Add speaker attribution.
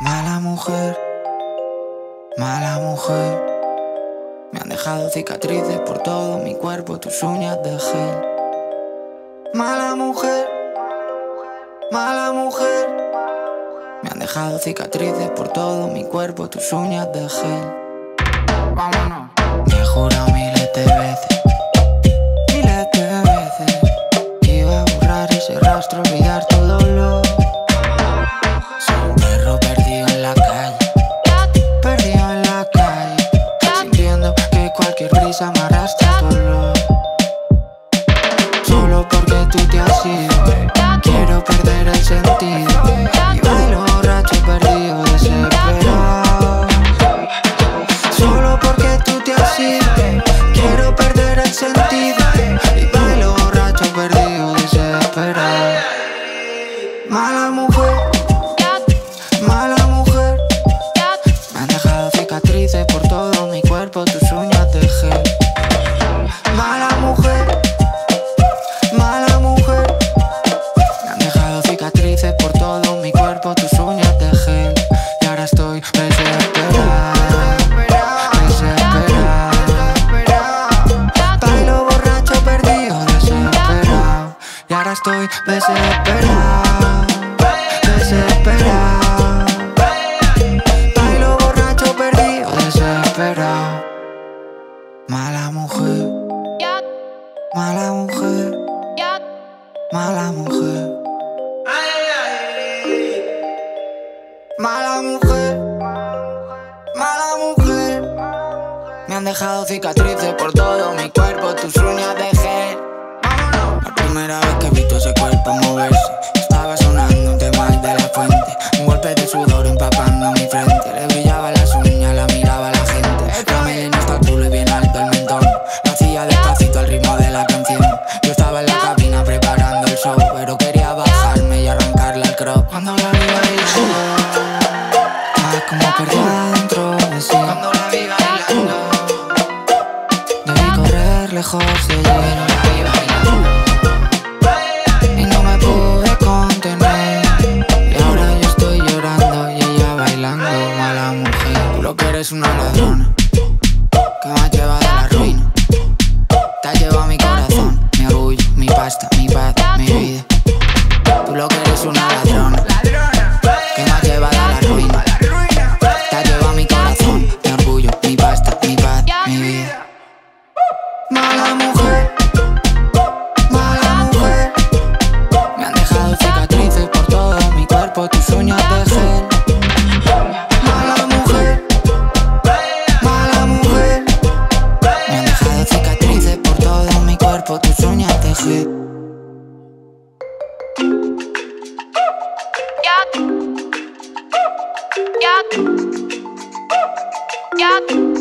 Speaker 1: Mala mujer, mala mujer. Me han dejado cicatrices por todo mi cuerpo, tus uñas de gel. Mala mujer, mala mujer. Me han dejado cicatrices por todo mi cuerpo, tus uñas de gel. Ese rastro, olvidar todo lo. Soy un perro perdido en la calle, perdido en la calle, sintiendo que cualquier brisa me arrastra tu olor. Solo porque tú te has ido, estoy desesperado, desesperado. Bailo borracho perdido, desesperado. Mala mujer, mala mujer, mala mujer. Mala mujer, mala mujer. Me han dejado cicatrices por todo mi cuerpo, tus uñas de primera vez que he visto ese cuerpo moverse, estaba sonando un tema de la fuente. Un golpe de sudor empapando mi frente. Le brillaba las uñas, la miraba la gente. La melena está culo y bien alto el mentón. Lo hacía despacito al ritmo de la canción. Yo estaba en la cabina preparando el show, pero quería bajarme y arrancarle al crop. Cuando la vi bailando, estaba como perdida dentro. Cuando la vi bailando, debí correr lejos de allí.
Speaker 2: Yuck. Yuck.